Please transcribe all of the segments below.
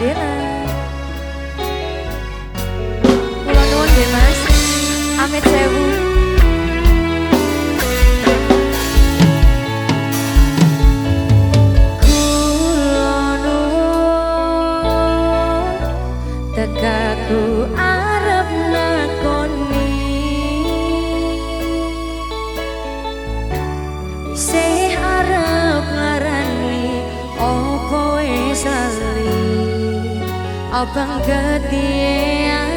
Dena Ulan-ulan deh mas. Ame cewu Tegaku arep nakoni Seh arep ngarani Oh koe Abang ketia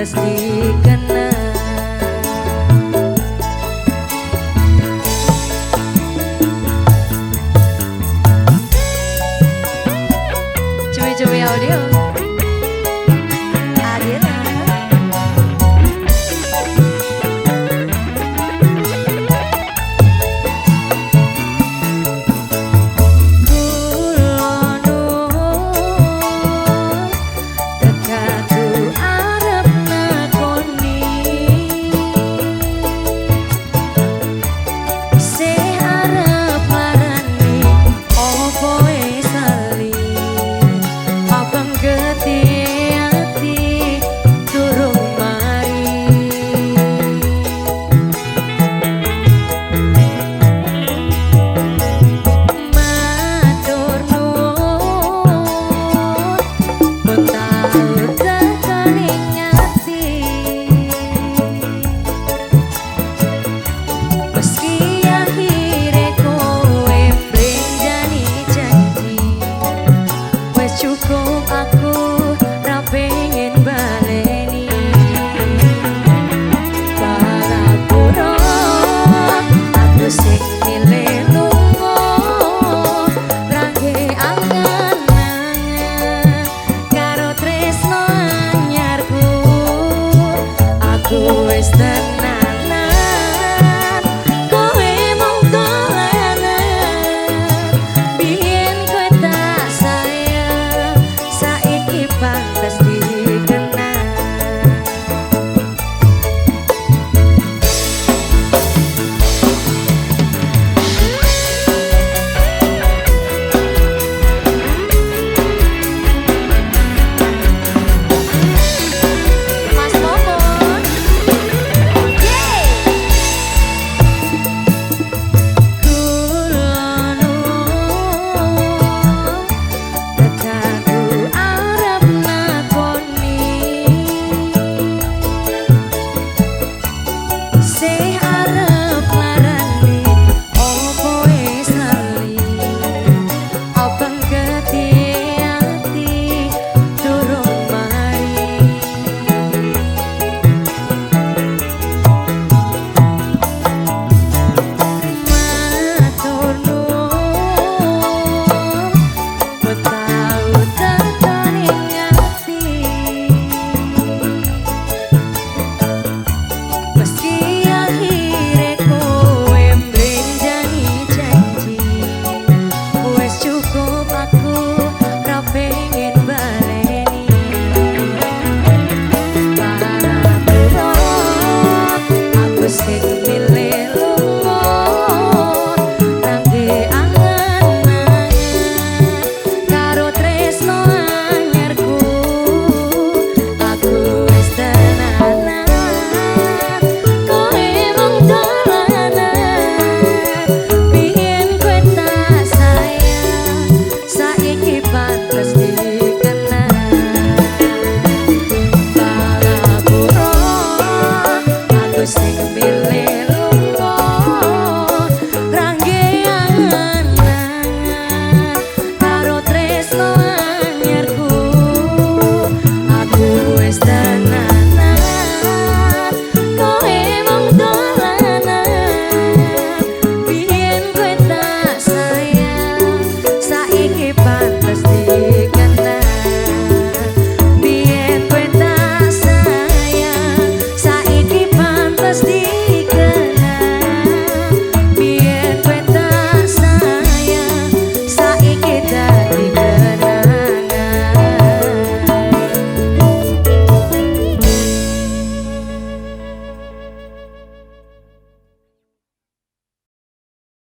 tresnikan Cuy-cuy audio.